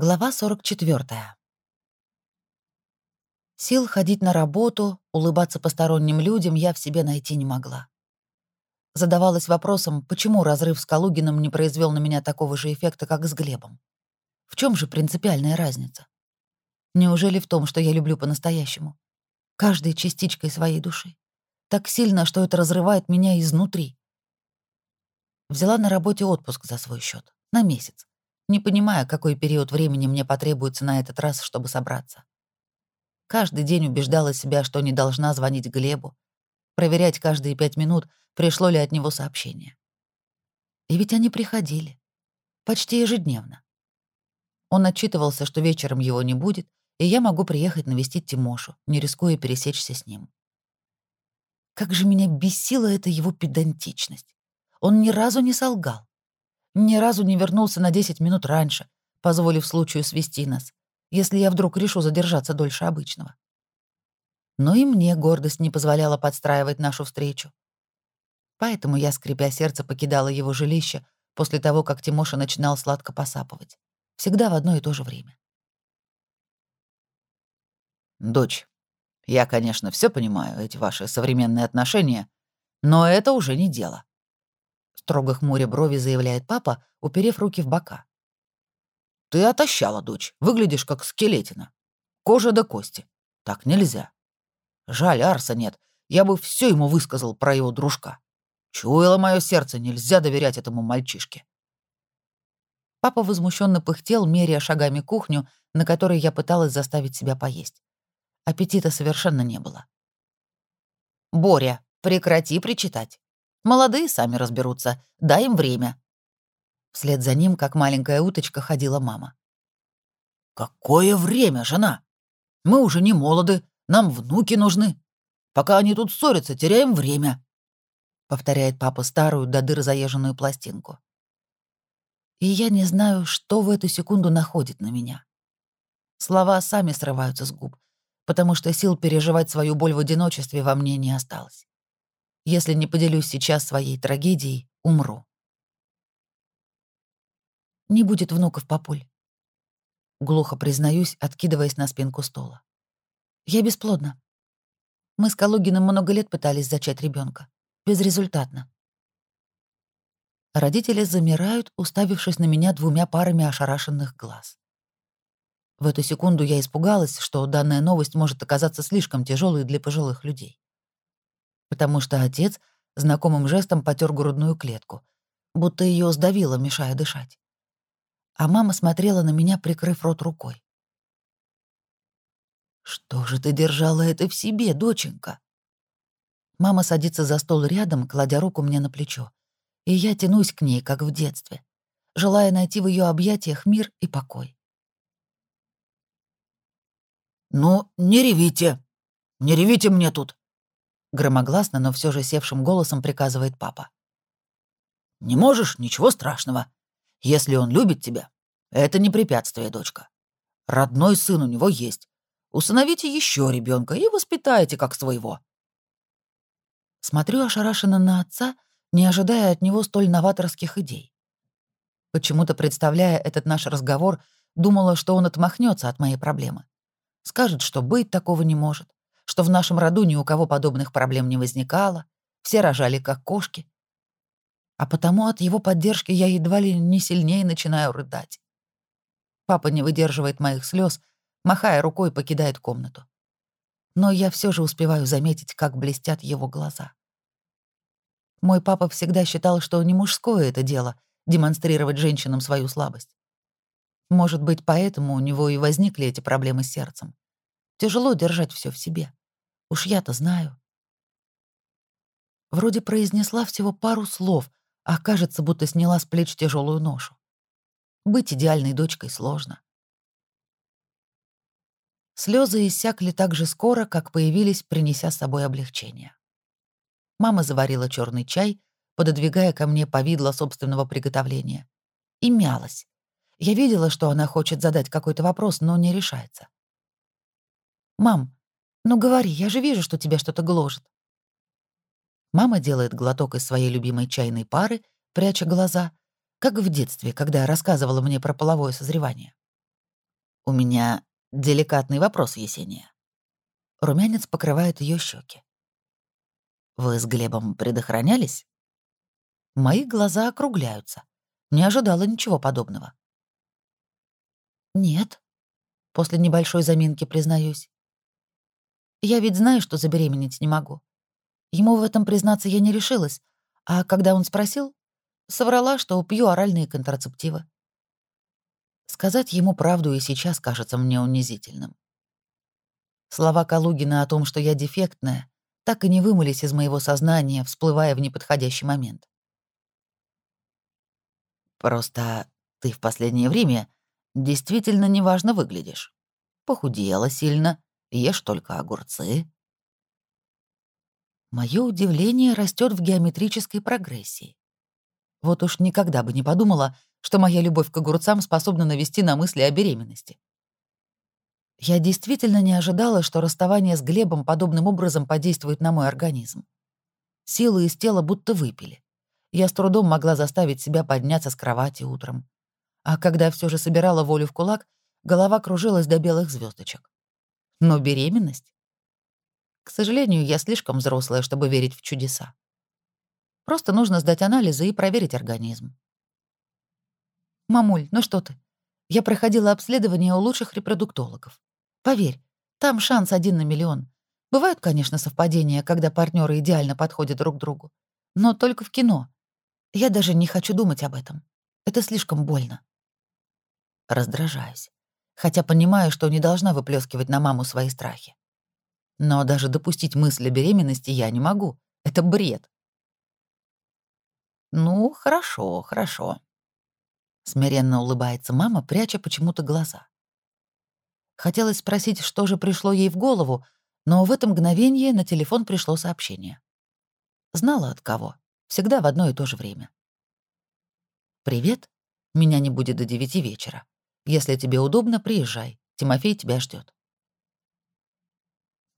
Глава 44. Сил ходить на работу, улыбаться посторонним людям я в себе найти не могла. Задавалась вопросом, почему разрыв с Калугиным не произвел на меня такого же эффекта, как с Глебом. В чем же принципиальная разница? Неужели в том, что я люблю по-настоящему? Каждой частичкой своей души. Так сильно, что это разрывает меня изнутри. Взяла на работе отпуск за свой счет На месяц не понимая, какой период времени мне потребуется на этот раз, чтобы собраться. Каждый день убеждала себя, что не должна звонить Глебу, проверять каждые пять минут, пришло ли от него сообщение. И ведь они приходили. Почти ежедневно. Он отчитывался, что вечером его не будет, и я могу приехать навестить Тимошу, не рискуя пересечься с ним. Как же меня бесила эта его педантичность. Он ни разу не солгал. Ни разу не вернулся на 10 минут раньше, позволив случаю свести нас, если я вдруг решу задержаться дольше обычного. Но и мне гордость не позволяла подстраивать нашу встречу. Поэтому я, скрипя сердце, покидала его жилище после того, как Тимоша начинал сладко посапывать. Всегда в одно и то же время. «Дочь, я, конечно, все понимаю, эти ваши современные отношения, но это уже не дело строго хмуря брови заявляет папа, уперев руки в бока. «Ты отощала, дочь. Выглядишь как скелетина. Кожа до кости. Так нельзя. Жаль, Арса нет. Я бы все ему высказал про его дружка. Чуяло мое сердце, нельзя доверять этому мальчишке». Папа возмущенно пыхтел, меряя шагами кухню, на которой я пыталась заставить себя поесть. Аппетита совершенно не было. «Боря, прекрати причитать. Молодые сами разберутся. Дай им время». Вслед за ним, как маленькая уточка, ходила мама. «Какое время, жена? Мы уже не молоды, нам внуки нужны. Пока они тут ссорятся, теряем время», — повторяет папа старую до дыр заезженную пластинку. И я не знаю, что в эту секунду находит на меня. Слова сами срываются с губ, потому что сил переживать свою боль в одиночестве во мне не осталось. Если не поделюсь сейчас своей трагедией, умру. Не будет внуков, папуль. Глухо признаюсь, откидываясь на спинку стола. Я бесплодна. Мы с Калугиным много лет пытались зачать ребенка. Безрезультатно. Родители замирают, уставившись на меня двумя парами ошарашенных глаз. В эту секунду я испугалась, что данная новость может оказаться слишком тяжелой для пожилых людей потому что отец знакомым жестом потер грудную клетку, будто ее сдавило, мешая дышать. А мама смотрела на меня, прикрыв рот рукой. «Что же ты держала это в себе, доченька?» Мама садится за стол рядом, кладя руку мне на плечо, и я тянусь к ней, как в детстве, желая найти в ее объятиях мир и покой. «Ну, не ревите! Не ревите мне тут!» Громогласно, но все же севшим голосом приказывает папа. «Не можешь? Ничего страшного. Если он любит тебя, это не препятствие, дочка. Родной сын у него есть. Усыновите еще ребенка и воспитайте как своего». Смотрю ошарашенно на отца, не ожидая от него столь новаторских идей. Почему-то, представляя этот наш разговор, думала, что он отмахнется от моей проблемы. Скажет, что быть такого не может что в нашем роду ни у кого подобных проблем не возникало, все рожали как кошки. А потому от его поддержки я едва ли не сильнее начинаю рыдать. Папа не выдерживает моих слез, махая рукой, покидает комнату. Но я все же успеваю заметить, как блестят его глаза. Мой папа всегда считал, что не мужское это дело — демонстрировать женщинам свою слабость. Может быть, поэтому у него и возникли эти проблемы с сердцем. Тяжело держать все в себе. Уж я-то знаю. Вроде произнесла всего пару слов, а кажется, будто сняла с плеч тяжелую ношу. Быть идеальной дочкой сложно. Слезы иссякли так же скоро, как появились, принеся с собой облегчение. Мама заварила черный чай, пододвигая ко мне повидло собственного приготовления. И мялась. Я видела, что она хочет задать какой-то вопрос, но не решается. «Мам, ну говори, я же вижу, что тебя что-то гложет. Мама делает глоток из своей любимой чайной пары, пряча глаза, как в детстве, когда рассказывала мне про половое созревание. У меня деликатный вопрос, Есения. Румянец покрывает ее щеки. Вы с Глебом предохранялись? Мои глаза округляются. Не ожидала ничего подобного. Нет. После небольшой заминки признаюсь. Я ведь знаю, что забеременеть не могу. Ему в этом признаться я не решилась, а когда он спросил, соврала, что пью оральные контрацептивы. Сказать ему правду и сейчас кажется мне унизительным. Слова Калугина о том, что я дефектная, так и не вымылись из моего сознания, всплывая в неподходящий момент. «Просто ты в последнее время действительно неважно выглядишь. Похудела сильно, ешь только огурцы». Мое удивление растет в геометрической прогрессии. Вот уж никогда бы не подумала, что моя любовь к огурцам способна навести на мысли о беременности. Я действительно не ожидала, что расставание с Глебом подобным образом подействует на мой организм. Силы из тела будто выпили. Я с трудом могла заставить себя подняться с кровати утром. А когда все же собирала волю в кулак, голова кружилась до белых звездочек. Но беременность? К сожалению, я слишком взрослая, чтобы верить в чудеса. Просто нужно сдать анализы и проверить организм. «Мамуль, ну что ты? Я проходила обследование у лучших репродуктологов. Поверь, там шанс один на миллион. Бывают, конечно, совпадения, когда партнеры идеально подходят друг другу. Но только в кино. Я даже не хочу думать об этом. Это слишком больно. Раздражаюсь. Хотя понимаю, что не должна выплескивать на маму свои страхи. Но даже допустить мысль о беременности я не могу. Это бред. «Ну, хорошо, хорошо», — смиренно улыбается мама, пряча почему-то глаза. Хотелось спросить, что же пришло ей в голову, но в это мгновение на телефон пришло сообщение. Знала от кого. Всегда в одно и то же время. «Привет. Меня не будет до девяти вечера. Если тебе удобно, приезжай. Тимофей тебя ждет.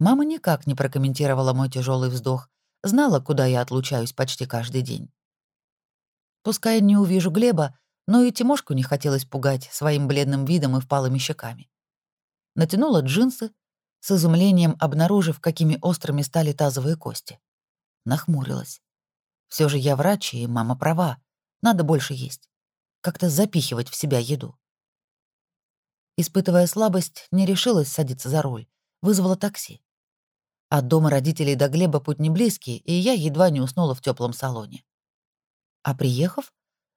Мама никак не прокомментировала мой тяжелый вздох, знала, куда я отлучаюсь почти каждый день. Пускай не увижу Глеба, но и Тимошку не хотелось пугать своим бледным видом и впалыми щеками. Натянула джинсы, с изумлением обнаружив, какими острыми стали тазовые кости. Нахмурилась. Все же я врач, и мама права. Надо больше есть. Как-то запихивать в себя еду. Испытывая слабость, не решилась садиться за руль. Вызвала такси. От дома родителей до Глеба путь не близкий, и я едва не уснула в теплом салоне. А приехав,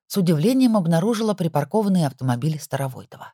с удивлением обнаружила припаркованный автомобиль Старовойтова.